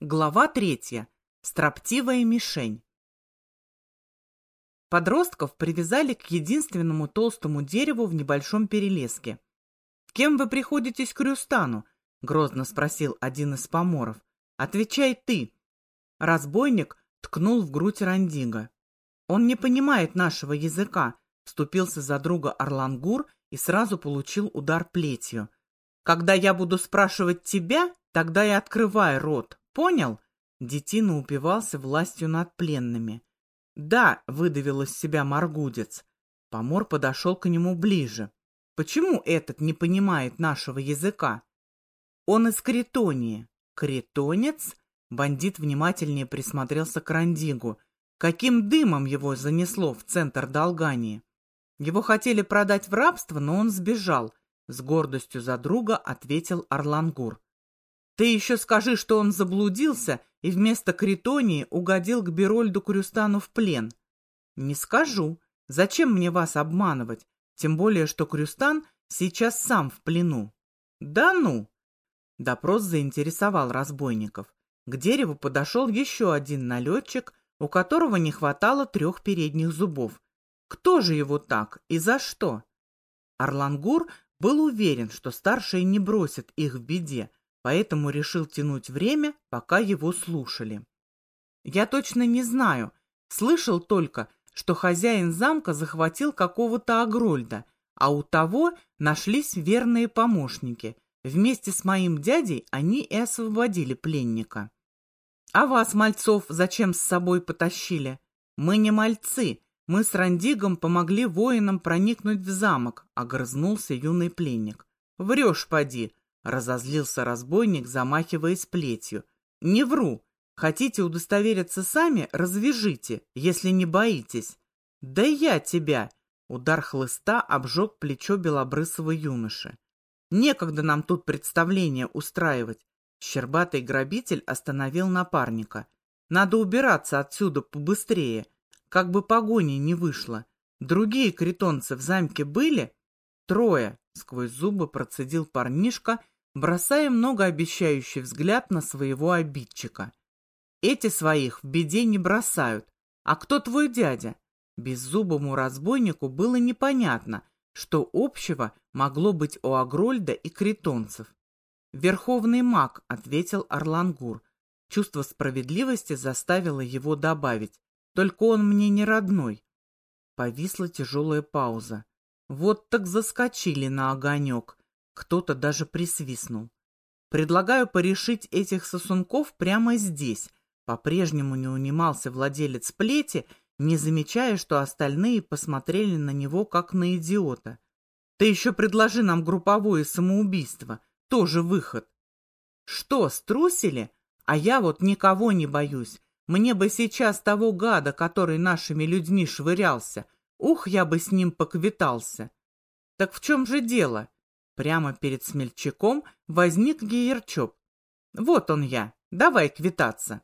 Глава третья. Строптивая мишень. Подростков привязали к единственному толстому дереву в небольшом перелеске. «Кем вы приходитесь к Рюстану?» — грозно спросил один из поморов. «Отвечай ты!» Разбойник ткнул в грудь Рандига. «Он не понимает нашего языка», — вступился за друга Орлангур и сразу получил удар плетью. «Когда я буду спрашивать тебя, тогда и открывай рот». Понял? Детина упивался властью над пленными. Да, выдавил из себя Маргудец. Помор подошел к нему ближе. Почему этот не понимает нашего языка? Он из Критонии. Критонец? Бандит внимательнее присмотрелся к Рандигу. Каким дымом его занесло в центр Долгании? Его хотели продать в рабство, но он сбежал. С гордостью за друга ответил Орлангур. Ты еще скажи, что он заблудился и вместо Критонии угодил к Берольду Крюстану в плен. Не скажу. Зачем мне вас обманывать? Тем более, что Крюстан сейчас сам в плену. Да ну! Допрос заинтересовал разбойников. К дереву подошел еще один налетчик, у которого не хватало трех передних зубов. Кто же его так и за что? Орлангур был уверен, что старшие не бросят их в беде, поэтому решил тянуть время, пока его слушали. Я точно не знаю, слышал только, что хозяин замка захватил какого-то Агрольда, а у того нашлись верные помощники. Вместе с моим дядей они и освободили пленника. А вас, мальцов, зачем с собой потащили? Мы не мальцы, мы с Рандигом помогли воинам проникнуть в замок, огрызнулся юный пленник. Врешь, поди, Разозлился разбойник, замахиваясь плетью. «Не вру. Хотите удостовериться сами? Развяжите, если не боитесь». «Да я тебя!» Удар хлыста обжег плечо белобрысого юноши. «Некогда нам тут представление устраивать!» Щербатый грабитель остановил напарника. «Надо убираться отсюда побыстрее, как бы погони не вышло. Другие критонцы в замке были?» «Трое!» — сквозь зубы процедил парнишка бросая многообещающий взгляд на своего обидчика. Эти своих в беде не бросают. А кто твой дядя? Беззубому разбойнику было непонятно, что общего могло быть у Агрольда и критонцев. «Верховный маг», — ответил Орлангур. Чувство справедливости заставило его добавить. «Только он мне не родной». Повисла тяжелая пауза. Вот так заскочили на огонек. Кто-то даже присвистнул. Предлагаю порешить этих сосунков прямо здесь. По-прежнему не унимался владелец плети, не замечая, что остальные посмотрели на него как на идиота. Ты еще предложи нам групповое самоубийство. Тоже выход. Что, струсили? А я вот никого не боюсь. Мне бы сейчас того гада, который нашими людьми швырялся. Ух, я бы с ним поквитался. Так в чем же дело? Прямо перед смельчаком возник Гиерчоп. «Вот он я, давай квитаться».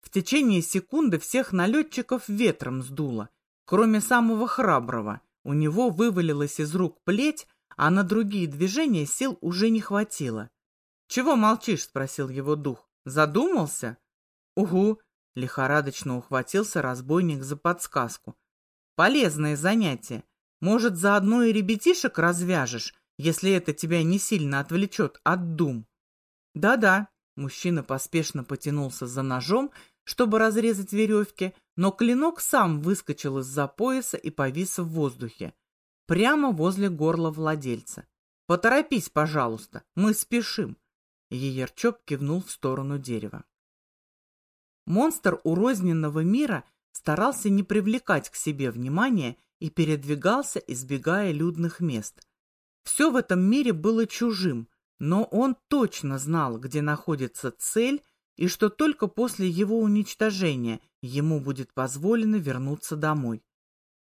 В течение секунды всех налетчиков ветром сдуло, кроме самого храброго. У него вывалилась из рук плеть, а на другие движения сил уже не хватило. «Чего молчишь?» — спросил его дух. «Задумался?» «Угу!» — лихорадочно ухватился разбойник за подсказку. «Полезное занятие. Может, заодно и ребятишек развяжешь, если это тебя не сильно отвлечет от дум. Да-да, мужчина поспешно потянулся за ножом, чтобы разрезать веревки, но клинок сам выскочил из-за пояса и повис в воздухе, прямо возле горла владельца. «Поторопись, пожалуйста, мы спешим!» Еерчоп кивнул в сторону дерева. Монстр урозненного мира старался не привлекать к себе внимания и передвигался, избегая людных мест. Все в этом мире было чужим, но он точно знал, где находится цель, и что только после его уничтожения ему будет позволено вернуться домой.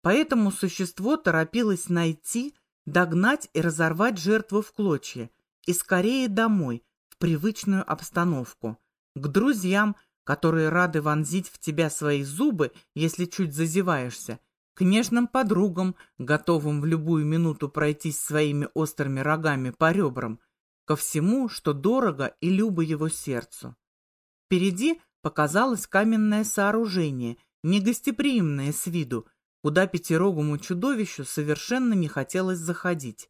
Поэтому существо торопилось найти, догнать и разорвать жертву в клочья, и скорее домой, в привычную обстановку, к друзьям, которые рады вонзить в тебя свои зубы, если чуть зазеваешься, к нежным подругам, готовым в любую минуту пройтись своими острыми рогами по ребрам, ко всему, что дорого и любо его сердцу. Впереди показалось каменное сооружение, негостеприимное с виду, куда пятирогому чудовищу совершенно не хотелось заходить.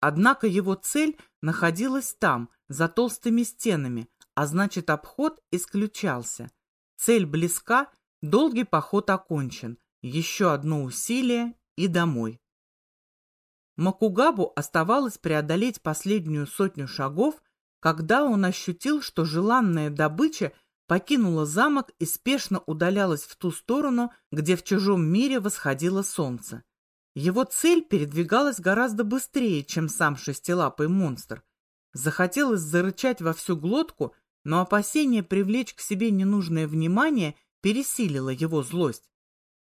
Однако его цель находилась там, за толстыми стенами, а значит обход исключался. Цель близка, долгий поход окончен, еще одно усилие и домой. Макугабу оставалось преодолеть последнюю сотню шагов, когда он ощутил, что желанная добыча покинула замок и спешно удалялась в ту сторону, где в чужом мире восходило солнце. Его цель передвигалась гораздо быстрее, чем сам шестилапый монстр. Захотелось зарычать во всю глотку, но опасение привлечь к себе ненужное внимание пересилило его злость.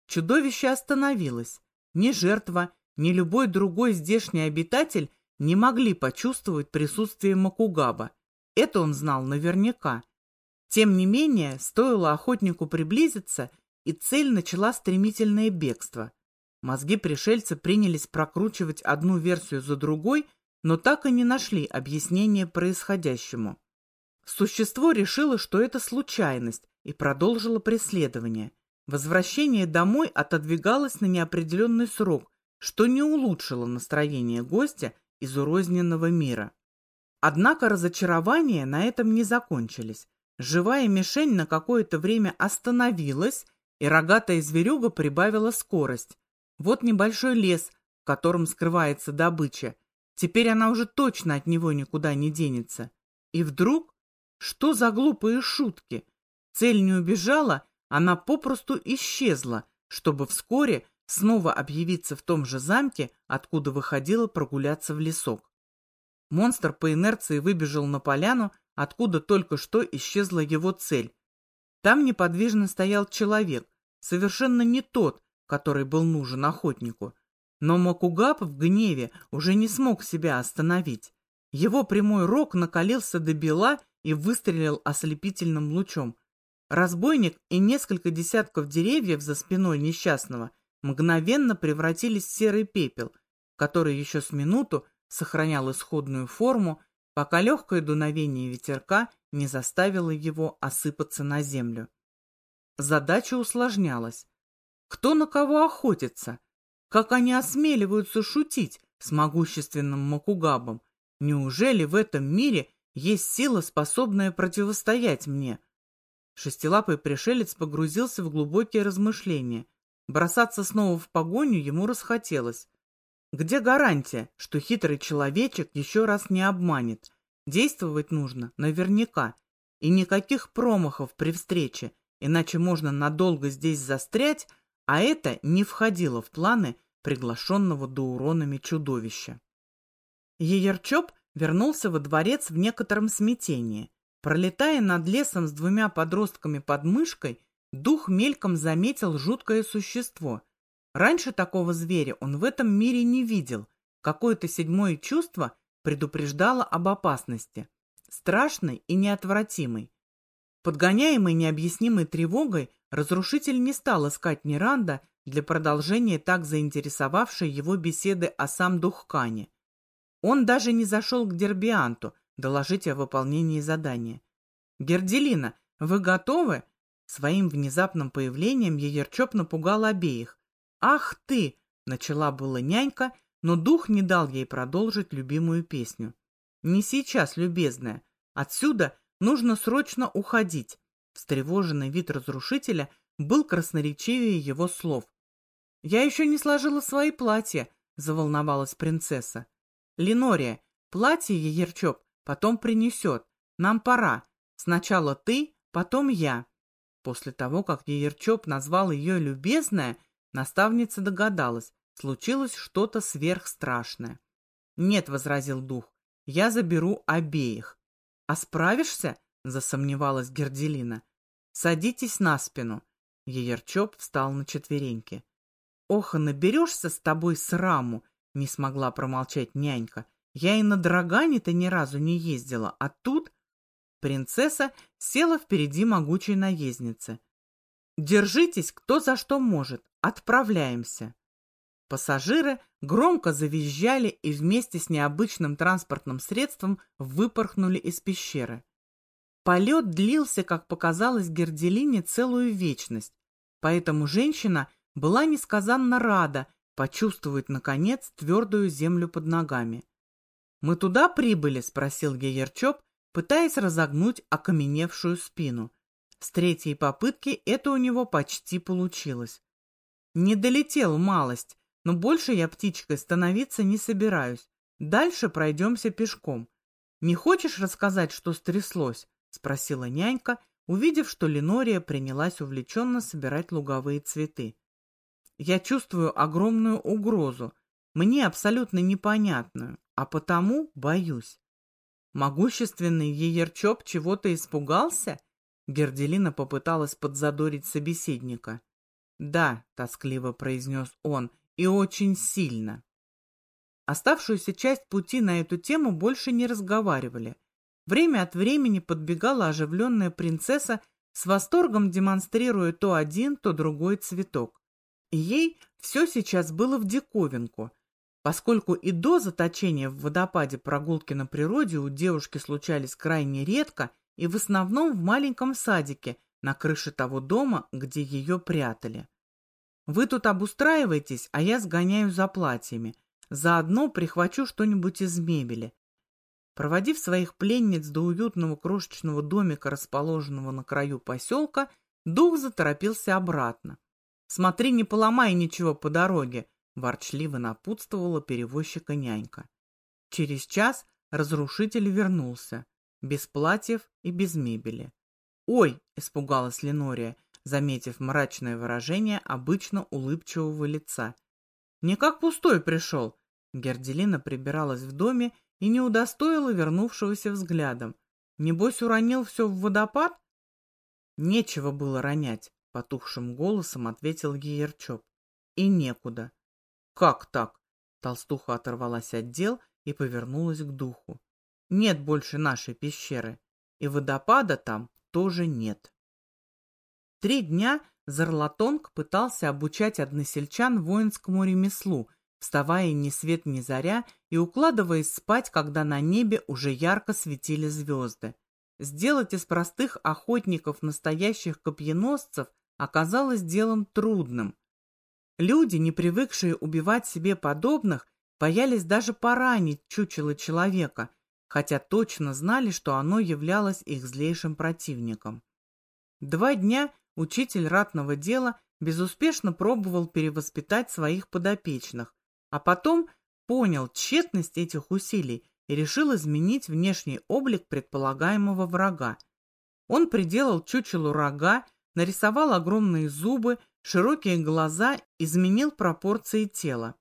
Чудовище остановилось. Ни жертва, ни любой другой здешний обитатель не могли почувствовать присутствие Макугаба. Это он знал наверняка. Тем не менее, стоило охотнику приблизиться, и цель начала стремительное бегство. Мозги пришельца принялись прокручивать одну версию за другой, но так и не нашли объяснения происходящему. Существо решило, что это случайность, и продолжило преследование. Возвращение домой отодвигалось на неопределенный срок, что не улучшило настроение гостя из урозненного мира. Однако разочарования на этом не закончились. Живая мишень на какое-то время остановилась, и рогатая зверюга прибавила скорость. Вот небольшой лес, в котором скрывается добыча. Теперь она уже точно от него никуда не денется. И вдруг... Что за глупые шутки? Цель не убежала, она попросту исчезла, чтобы вскоре снова объявиться в том же замке, откуда выходила прогуляться в лесок. Монстр по инерции выбежал на поляну, откуда только что исчезла его цель. Там неподвижно стоял человек, совершенно не тот, который был нужен охотнику. Но Макугап в гневе уже не смог себя остановить. Его прямой рог накалился до бела и выстрелил ослепительным лучом. Разбойник и несколько десятков деревьев за спиной несчастного мгновенно превратились в серый пепел, который еще с минуту сохранял исходную форму пока легкое дуновение ветерка не заставило его осыпаться на землю. Задача усложнялась. Кто на кого охотится? Как они осмеливаются шутить с могущественным Макугабом? Неужели в этом мире есть сила, способная противостоять мне? Шестилапый пришелец погрузился в глубокие размышления. Бросаться снова в погоню ему расхотелось. Где гарантия, что хитрый человечек еще раз не обманет? Действовать нужно наверняка. И никаких промахов при встрече, иначе можно надолго здесь застрять, а это не входило в планы приглашенного до уронами чудовища. Еерчоп вернулся во дворец в некотором смятении. Пролетая над лесом с двумя подростками под мышкой, дух мельком заметил жуткое существо — Раньше такого зверя он в этом мире не видел. Какое-то седьмое чувство предупреждало об опасности. Страшной и неотвратимой. Подгоняемый необъяснимой тревогой, разрушитель не стал искать Неранда для продолжения так заинтересовавшей его беседы о сам Духкане. Он даже не зашел к Дербианту доложить о выполнении задания. «Герделина, вы готовы?» Своим внезапным появлением Еерчоп напугал обеих, «Ах ты!» — начала была нянька, но дух не дал ей продолжить любимую песню. «Не сейчас, любезная. Отсюда нужно срочно уходить». Встревоженный вид разрушителя был красноречивее его слов. «Я еще не сложила свои платья», — заволновалась принцесса. «Ленория, платье Еерчоп потом принесет. Нам пора. Сначала ты, потом я». После того, как Еерчоп назвал ее любезная, Наставница догадалась, случилось что-то сверхстрашное. «Нет», — возразил дух, — «я заберу обеих». «А справишься?» — засомневалась Герделина. «Садитесь на спину». Еерчоп встал на четвереньки. «Ох, наберешься с тобой сраму!» — не смогла промолчать нянька. «Я и на Драгане-то ни разу не ездила, а тут...» Принцесса села впереди могучей наездницы. «Держитесь, кто за что может. Отправляемся!» Пассажиры громко завизжали и вместе с необычным транспортным средством выпорхнули из пещеры. Полет длился, как показалось Герделине, целую вечность, поэтому женщина была несказанно рада почувствовать, наконец, твердую землю под ногами. «Мы туда прибыли?» — спросил Гейерчоп, пытаясь разогнуть окаменевшую спину. С третьей попытки это у него почти получилось. Не долетел малость, но больше я птичкой становиться не собираюсь. Дальше пройдемся пешком. Не хочешь рассказать, что стряслось? Спросила нянька, увидев, что Ленория принялась увлеченно собирать луговые цветы. Я чувствую огромную угрозу, мне абсолютно непонятную, а потому боюсь. Могущественный Еерчоп чего-то испугался? Герделина попыталась подзадорить собеседника. «Да», — тоскливо произнес он, — «и очень сильно». Оставшуюся часть пути на эту тему больше не разговаривали. Время от времени подбегала оживленная принцесса с восторгом демонстрируя то один, то другой цветок. Ей все сейчас было в диковинку, поскольку и до заточения в водопаде прогулки на природе у девушки случались крайне редко и в основном в маленьком садике на крыше того дома, где ее прятали. Вы тут обустраиваетесь, а я сгоняю за платьями. Заодно прихвачу что-нибудь из мебели. Проводив своих пленниц до уютного крошечного домика, расположенного на краю поселка, дух заторопился обратно. «Смотри, не поломай ничего по дороге», — ворчливо напутствовала перевозчика нянька. Через час разрушитель вернулся, без платьев и без мебели. «Ой!» — испугалась Ленория, заметив мрачное выражение обычно улыбчивого лица. «Не как пустой пришел!» Герделина прибиралась в доме и не удостоила вернувшегося взглядом. Небось, уронил все в водопад? Нечего было ронять, потухшим голосом ответил Гиерчоп. И некуда. Как так? Толстуха оторвалась от дел и повернулась к духу. Нет больше нашей пещеры, и водопада там тоже нет. Три дня Зарлатонг пытался обучать односельчан воинскому ремеслу, вставая ни свет ни заря и укладываясь спать, когда на небе уже ярко светили звезды. Сделать из простых охотников настоящих копьеносцев оказалось делом трудным. Люди, не привыкшие убивать себе подобных, боялись даже поранить чучело человека, хотя точно знали, что оно являлось их злейшим противником. Два дня учитель ратного дела безуспешно пробовал перевоспитать своих подопечных, а потом понял тщетность этих усилий и решил изменить внешний облик предполагаемого врага. Он приделал чучелу рога, нарисовал огромные зубы, широкие глаза, изменил пропорции тела.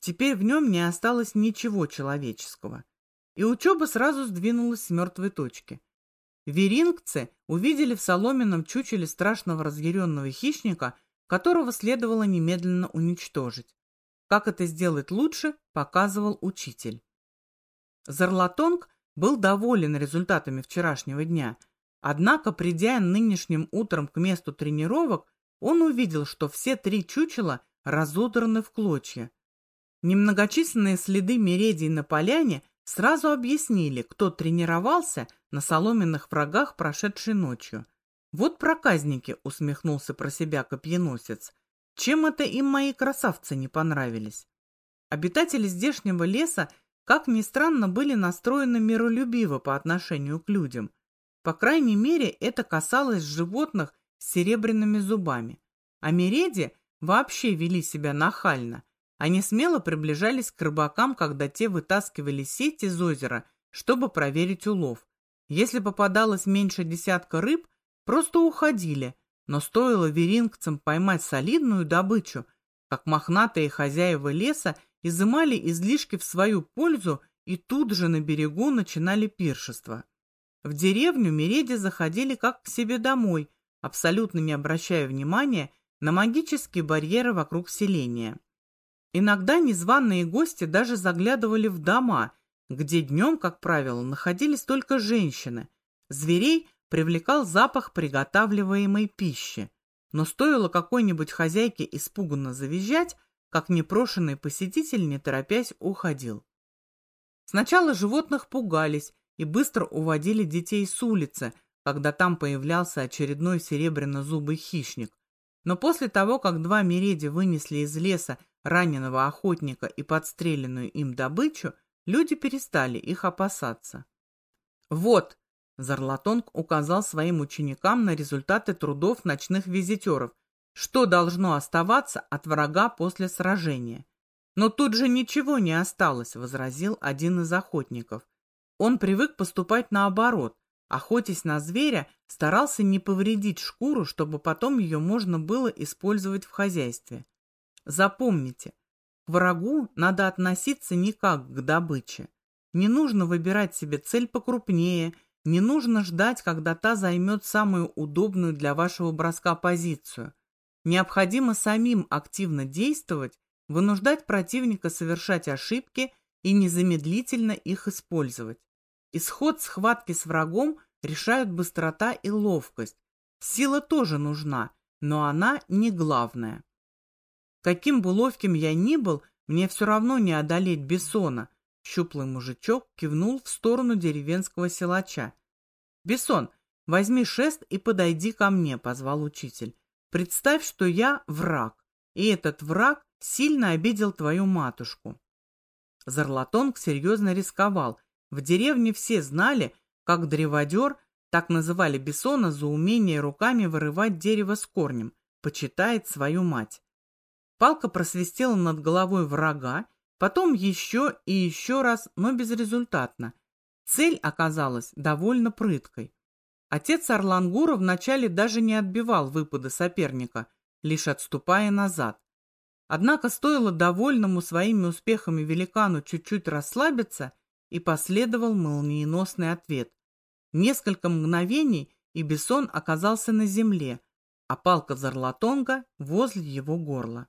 Теперь в нем не осталось ничего человеческого. И учеба сразу сдвинулась с мертвой точки. Верингцы увидели в соломенном чучеле страшного разъяренного хищника, которого следовало немедленно уничтожить. Как это сделать лучше, показывал учитель. Зарлатонг был доволен результатами вчерашнего дня, однако, придя нынешним утром к месту тренировок, он увидел, что все три чучела разодраны в клочья. Немногочисленные следы мередий на поляне сразу объяснили, кто тренировался на соломенных врагах прошедшей ночью. «Вот проказники!» — усмехнулся про себя копьеносец. Чем это им мои красавцы не понравились? Обитатели здешнего леса, как ни странно, были настроены миролюбиво по отношению к людям. По крайней мере, это касалось животных с серебряными зубами. А мереди вообще вели себя нахально. Они смело приближались к рыбакам, когда те вытаскивали сеть из озера, чтобы проверить улов. Если попадалось меньше десятка рыб, просто уходили, но стоило верингцам поймать солидную добычу, как мохнатые хозяева леса изымали излишки в свою пользу и тут же на берегу начинали пиршество. В деревню Мереди заходили как к себе домой, абсолютно не обращая внимания на магические барьеры вокруг селения. Иногда незваные гости даже заглядывали в дома, где днем, как правило, находились только женщины. Зверей привлекал запах приготавливаемой пищи, но стоило какой-нибудь хозяйке испуганно завизжать, как непрошенный посетитель, не торопясь, уходил. Сначала животных пугались и быстро уводили детей с улицы, когда там появлялся очередной серебряно-зубый хищник. Но после того, как два мереди вынесли из леса раненого охотника и подстреленную им добычу, люди перестали их опасаться. «Вот!» – Зарлатонг указал своим ученикам на результаты трудов ночных визитеров, что должно оставаться от врага после сражения. «Но тут же ничего не осталось», — возразил один из охотников. Он привык поступать наоборот. Охотясь на зверя, старался не повредить шкуру, чтобы потом ее можно было использовать в хозяйстве. Запомните, к врагу надо относиться не как к добыче. Не нужно выбирать себе цель покрупнее, не нужно ждать, когда та займет самую удобную для вашего броска позицию. Необходимо самим активно действовать, вынуждать противника совершать ошибки и незамедлительно их использовать. Исход схватки с врагом решают быстрота и ловкость. Сила тоже нужна, но она не главная. Каким бы ловким я ни был, мне все равно не одолеть Бессона. Щуплый мужичок кивнул в сторону деревенского силача. «Бессон, возьми шест и подойди ко мне», — позвал учитель. «Представь, что я враг, и этот враг сильно обидел твою матушку». Зарлатонг серьезно рисковал, в деревне все знали, как древодер, так называли Бессона за умение руками вырывать дерево с корнем, почитает свою мать. Палка просвистела над головой врага, потом еще и еще раз, но безрезультатно. Цель оказалась довольно прыткой. Отец Орлангура вначале даже не отбивал выпады соперника, лишь отступая назад. Однако стоило довольному своими успехами великану чуть-чуть расслабиться, и последовал молниеносный ответ. Несколько мгновений, и Бессон оказался на земле, а палка Зарлатонга возле его горла.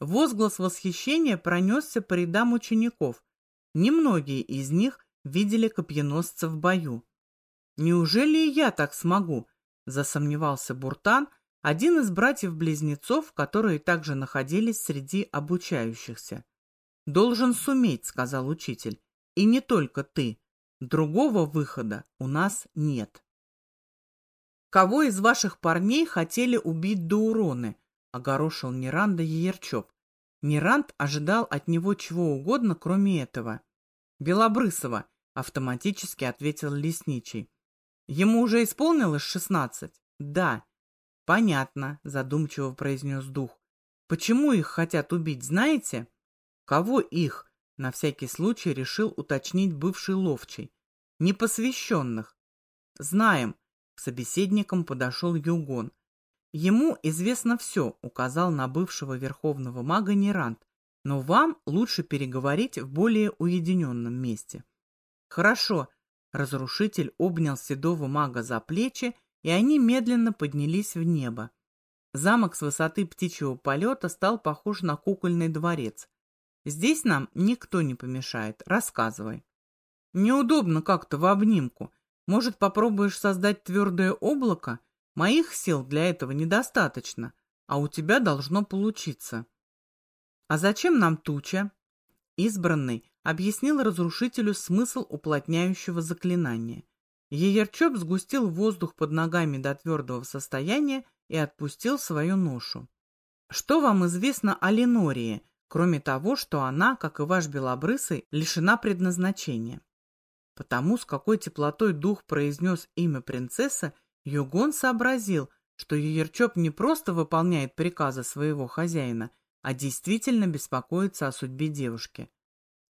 Возглас восхищения пронесся по рядам учеников. Немногие из них видели копьеносца в бою. «Неужели и я так смогу?» – засомневался Буртан, один из братьев-близнецов, которые также находились среди обучающихся. «Должен суметь», – сказал учитель. И не только ты. Другого выхода у нас нет. Кого из ваших парней хотели убить до уроны? Огорошил Неранда Еерчоп. Неранд ожидал от него чего угодно, кроме этого. Белобрысова, автоматически ответил лесничий. Ему уже исполнилось шестнадцать? Да. Понятно, задумчиво произнес дух. Почему их хотят убить, знаете? Кого их? На всякий случай решил уточнить бывший ловчий. Непосвященных. Знаем. К собеседникам подошел Югон. Ему известно все, указал на бывшего верховного мага Нерант, но вам лучше переговорить в более уединенном месте. Хорошо. Разрушитель обнял седого мага за плечи, и они медленно поднялись в небо. Замок с высоты птичьего полета стал похож на кукольный дворец. Здесь нам никто не помешает. Рассказывай. Неудобно как-то в обнимку. Может, попробуешь создать твердое облако? Моих сил для этого недостаточно, а у тебя должно получиться. А зачем нам туча? Избранный объяснил разрушителю смысл уплотняющего заклинания. Еерчоп сгустил воздух под ногами до твердого состояния и отпустил свою ношу. Что вам известно о Ленории, кроме того, что она, как и ваш белобрысый, лишена предназначения. Потому, с какой теплотой дух произнес имя принцессы, Югон сообразил, что Юерчоп не просто выполняет приказы своего хозяина, а действительно беспокоится о судьбе девушки.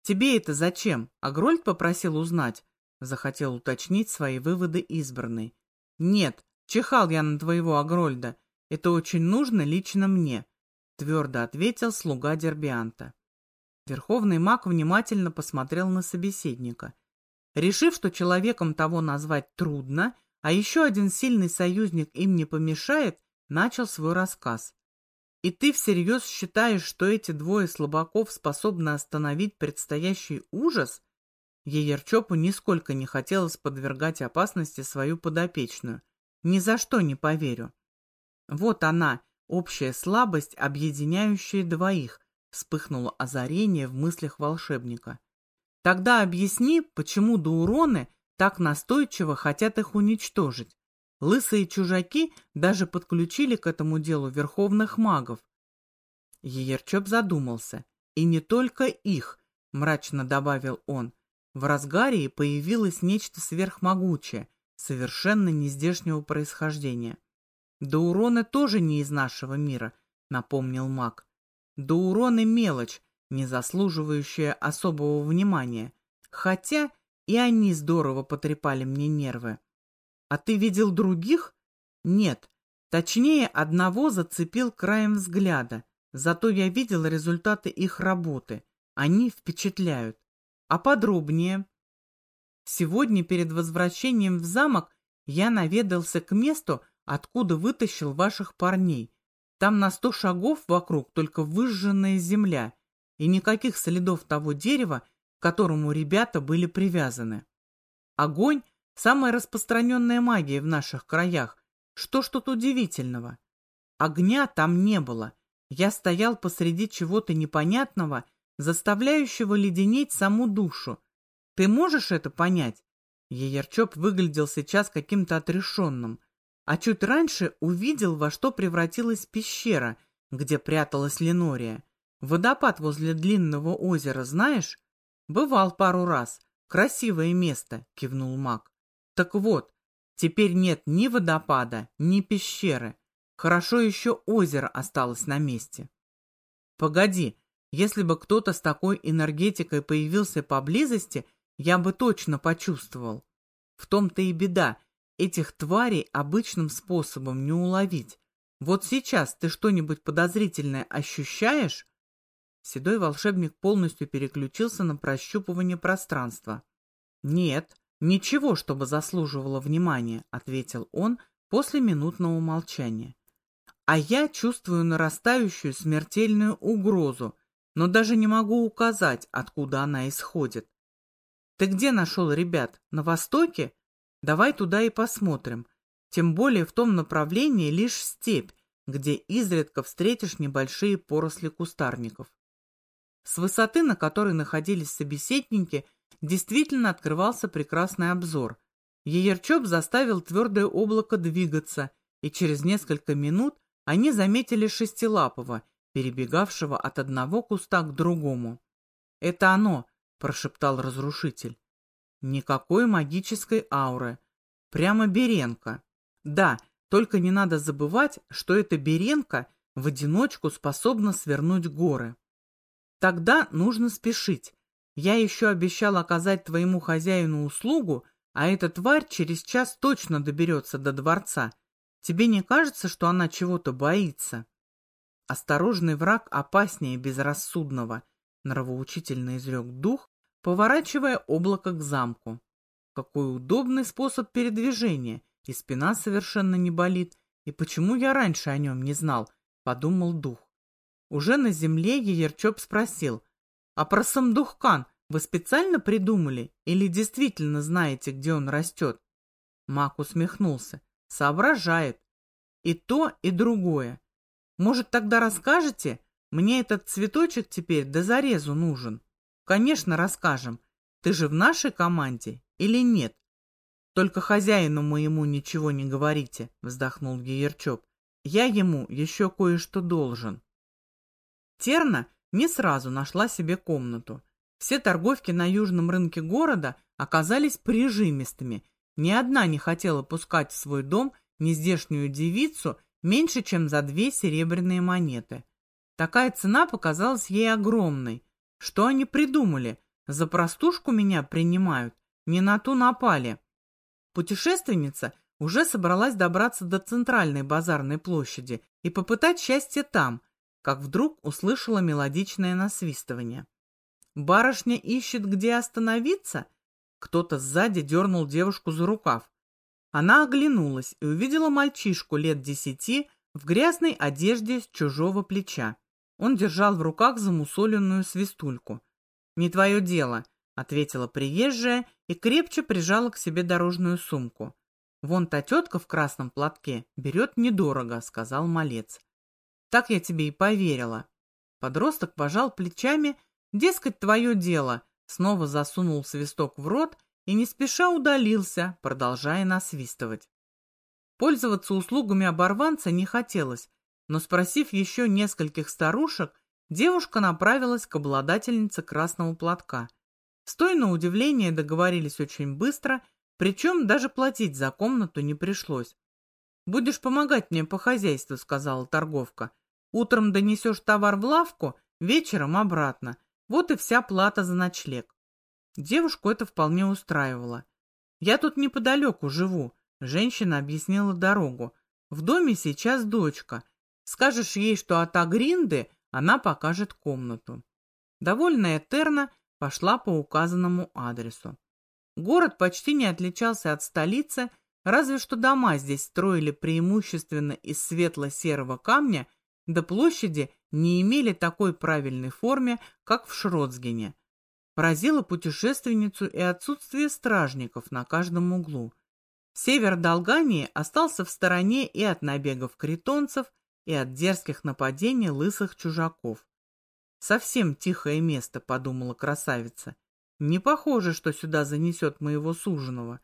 «Тебе это зачем?» — Агрольд попросил узнать. Захотел уточнить свои выводы избранный. «Нет, чихал я на твоего Агрольда. Это очень нужно лично мне. — твердо ответил слуга Дербианта. Верховный маг внимательно посмотрел на собеседника. Решив, что человеком того назвать трудно, а еще один сильный союзник им не помешает, начал свой рассказ. «И ты всерьез считаешь, что эти двое слабаков способны остановить предстоящий ужас?» Еерчопу нисколько не хотелось подвергать опасности свою подопечную. «Ни за что не поверю». Вот она, Общая слабость, объединяющая двоих, вспыхнуло озарение в мыслях волшебника. Тогда объясни, почему Дауроны Так настойчиво хотят их уничтожить. Лысые чужаки даже подключили к этому делу верховных магов. Еерчоп задумался. И не только их, мрачно добавил он. В разгаре появилось нечто сверхмогучее, совершенно нездешнего происхождения. Даурона тоже не из нашего мира, напомнил маг. Дауроны мелочь, не заслуживающая особого внимания. Хотя и они здорово потрепали мне нервы. А ты видел других? Нет. Точнее, одного зацепил краем взгляда. Зато я видел результаты их работы. Они впечатляют. А подробнее? Сегодня перед возвращением в замок я наведался к месту, откуда вытащил ваших парней. Там на сто шагов вокруг только выжженная земля и никаких следов того дерева, к которому ребята были привязаны. Огонь – самая распространенная магия в наших краях. Что ж тут удивительного? Огня там не было. Я стоял посреди чего-то непонятного, заставляющего леденеть саму душу. Ты можешь это понять? Еерчоп выглядел сейчас каким-то отрешенным, а чуть раньше увидел, во что превратилась пещера, где пряталась Ленория. Водопад возле длинного озера, знаешь? Бывал пару раз. Красивое место, кивнул маг. Так вот, теперь нет ни водопада, ни пещеры. Хорошо еще озеро осталось на месте. Погоди, если бы кто-то с такой энергетикой появился поблизости, я бы точно почувствовал. В том-то и беда, этих тварей обычным способом не уловить. Вот сейчас ты что-нибудь подозрительное ощущаешь? Седой волшебник полностью переключился на прощупывание пространства. «Нет, ничего, чтобы заслуживало внимания», — ответил он после минутного молчания. «А я чувствую нарастающую смертельную угрозу, но даже не могу указать, откуда она исходит. Ты где нашел ребят? На востоке? Давай туда и посмотрим. Тем более в том направлении лишь степь, где изредка встретишь небольшие поросли кустарников. С высоты, на которой находились собеседники, действительно открывался прекрасный обзор. Еерчоп заставил твердое облако двигаться, и через несколько минут они заметили шестилапого, перебегавшего от одного куста к другому. «Это оно!» — прошептал разрушитель. «Никакой магической ауры. Прямо Беренка. Да, только не надо забывать, что эта Беренка в одиночку способна свернуть горы». Тогда нужно спешить. Я еще обещал оказать твоему хозяину услугу, а эта тварь через час точно доберется до дворца. Тебе не кажется, что она чего-то боится? Осторожный враг опаснее безрассудного, нравоучительно изрек дух, поворачивая облако к замку. Какой удобный способ передвижения, и спина совершенно не болит, и почему я раньше о нем не знал, подумал дух. Уже на земле Еерчоп спросил, «А про Самдухкан вы специально придумали или действительно знаете, где он растет?» Мак усмехнулся. «Соображает. И то, и другое. Может, тогда расскажете? Мне этот цветочек теперь до зарезу нужен». «Конечно, расскажем. Ты же в нашей команде или нет?» «Только хозяину моему ничего не говорите», — вздохнул Гиерчоп. «Я ему еще кое-что должен». Терна не сразу нашла себе комнату. Все торговки на южном рынке города оказались прижимистыми. Ни одна не хотела пускать в свой дом нездешнюю девицу меньше, чем за две серебряные монеты. Такая цена показалась ей огромной. Что они придумали? За простушку меня принимают? Не на ту напали. Путешественница уже собралась добраться до центральной базарной площади и попытать счастье там – как вдруг услышала мелодичное насвистывание. «Барышня ищет, где остановиться?» Кто-то сзади дернул девушку за рукав. Она оглянулась и увидела мальчишку лет десяти в грязной одежде с чужого плеча. Он держал в руках замусоленную свистульку. «Не твое дело», — ответила приезжая и крепче прижала к себе дорожную сумку. «Вон та тетка в красном платке берет недорого», — сказал малец. Так я тебе и поверила. Подросток пожал плечами, дескать, твое дело, снова засунул свисток в рот и не спеша удалился, продолжая насвистывать. Пользоваться услугами оборванца не хотелось, но, спросив еще нескольких старушек, девушка направилась к обладательнице красного платка. С на удивление, договорились очень быстро, причем даже платить за комнату не пришлось. «Будешь помогать мне по хозяйству», — сказала торговка. «Утром донесешь товар в лавку, вечером обратно. Вот и вся плата за ночлег». Девушку это вполне устраивало. «Я тут неподалеку живу», — женщина объяснила дорогу. «В доме сейчас дочка. Скажешь ей, что от Агринды она покажет комнату». Довольная Терна пошла по указанному адресу. Город почти не отличался от столицы, Разве что дома здесь строили преимущественно из светло-серого камня, до площади не имели такой правильной форме, как в Шротсгене. Поразило путешественницу и отсутствие стражников на каждом углу. Север Долгании остался в стороне и от набегов критонцев, и от дерзких нападений лысых чужаков. «Совсем тихое место», — подумала красавица. «Не похоже, что сюда занесет моего суженого.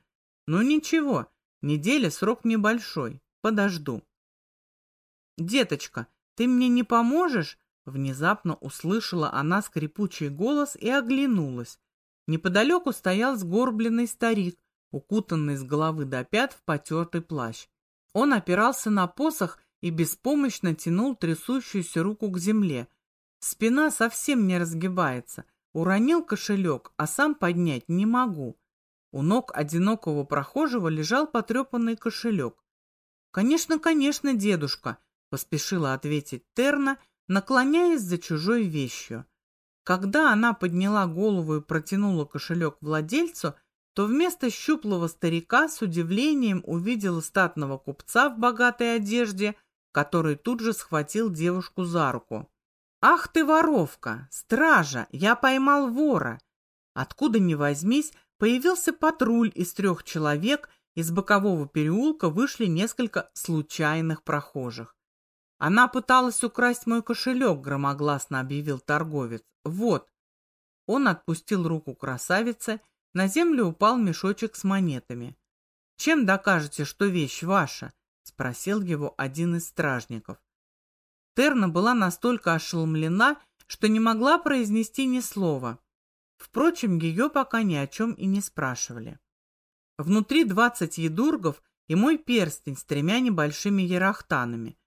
Но ничего, Неделя срок небольшой. Подожду. «Деточка, ты мне не поможешь?» Внезапно услышала она скрипучий голос и оглянулась. Неподалеку стоял сгорбленный старик, укутанный с головы до пят в потертый плащ. Он опирался на посох и беспомощно тянул трясущуюся руку к земле. Спина совсем не разгибается. Уронил кошелек, а сам поднять не могу. У ног одинокого прохожего лежал потрепанный кошелек. «Конечно, конечно, дедушка», — поспешила ответить Терна, наклоняясь за чужой вещью. Когда она подняла голову и протянула кошелек владельцу, то вместо щуплого старика с удивлением увидела статного купца в богатой одежде, который тут же схватил девушку за руку. «Ах ты воровка! Стража! Я поймал вора!» Откуда ни возьмись, Появился патруль из трех человек, из бокового переулка вышли несколько случайных прохожих. Она пыталась украсть мой кошелек, громогласно объявил торговец. Вот. Он отпустил руку красавицы, на землю упал мешочек с монетами. Чем докажете, что вещь ваша? Спросил его один из стражников. Терна была настолько ошеломлена, что не могла произнести ни слова. Впрочем, ее пока ни о чем и не спрашивали. Внутри двадцать едургов и мой перстень с тремя небольшими ярахтанами.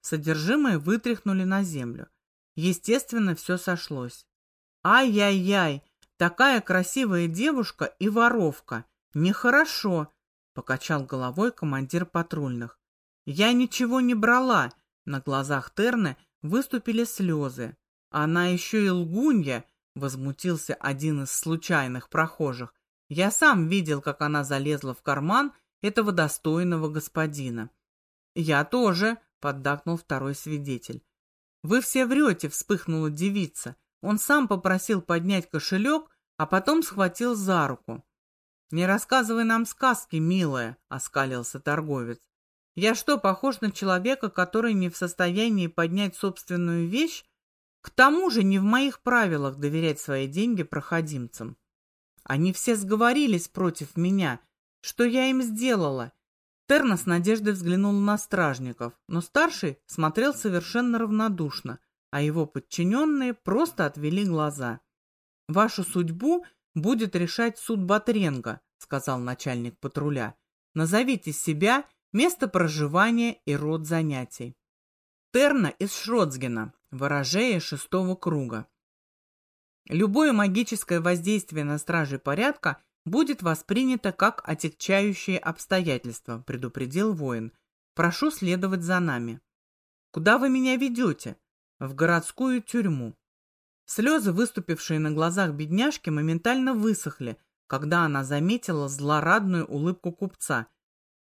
Содержимое вытряхнули на землю. Естественно, все сошлось. Ай-яй-яй, такая красивая девушка и воровка. Нехорошо, покачал головой командир патрульных. Я ничего не брала. На глазах Терны выступили слезы. Она еще и лгунья, Возмутился один из случайных прохожих. Я сам видел, как она залезла в карман этого достойного господина. Я тоже, поддакнул второй свидетель. Вы все врете, вспыхнула девица. Он сам попросил поднять кошелек, а потом схватил за руку. «Не рассказывай нам сказки, милая», — оскалился торговец. «Я что, похож на человека, который не в состоянии поднять собственную вещь? К тому же не в моих правилах доверять свои деньги проходимцам. Они все сговорились против меня. Что я им сделала? Терна с надеждой взглянул на стражников, но старший смотрел совершенно равнодушно, а его подчиненные просто отвели глаза. «Вашу судьбу будет решать суд Батренга», — сказал начальник патруля. «Назовите себя, место проживания и род занятий». Терна из Шротсгена, ворожея шестого круга. Любое магическое воздействие на стражей порядка будет воспринято как отягчающее обстоятельство, предупредил воин. Прошу следовать за нами. Куда вы меня ведете? В городскую тюрьму. Слезы, выступившие на глазах бедняжки, моментально высохли, когда она заметила злорадную улыбку купца.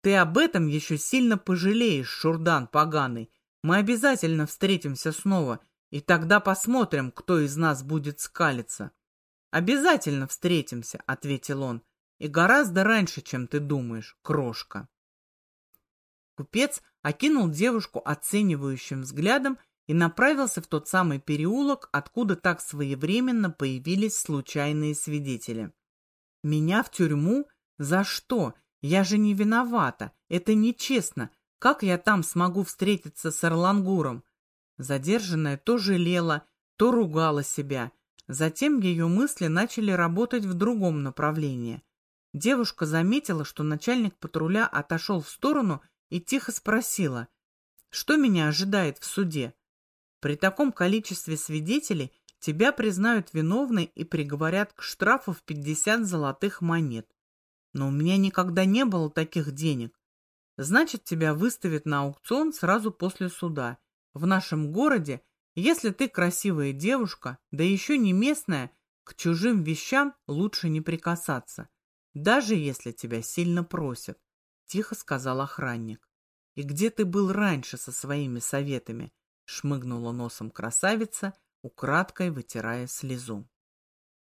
Ты об этом еще сильно пожалеешь, Шурдан поганый. Мы обязательно встретимся снова, и тогда посмотрим, кто из нас будет скалиться. Обязательно встретимся, ответил он, и гораздо раньше, чем ты думаешь, крошка. Купец окинул девушку оценивающим взглядом и направился в тот самый переулок, откуда так своевременно появились случайные свидетели. Меня в тюрьму? За что? Я же не виновата. Это нечестно. Как я там смогу встретиться с Эрлангуром? Задержанная то жалела, то ругала себя. Затем ее мысли начали работать в другом направлении. Девушка заметила, что начальник патруля отошел в сторону и тихо спросила, что меня ожидает в суде. При таком количестве свидетелей тебя признают виновной и приговорят к штрафу в 50 золотых монет. Но у меня никогда не было таких денег. Значит, тебя выставят на аукцион сразу после суда. В нашем городе, если ты красивая девушка, да еще не местная, к чужим вещам лучше не прикасаться, даже если тебя сильно просят, — тихо сказал охранник. «И где ты был раньше со своими советами?» — шмыгнула носом красавица, украдкой вытирая слезу.